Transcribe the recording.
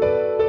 you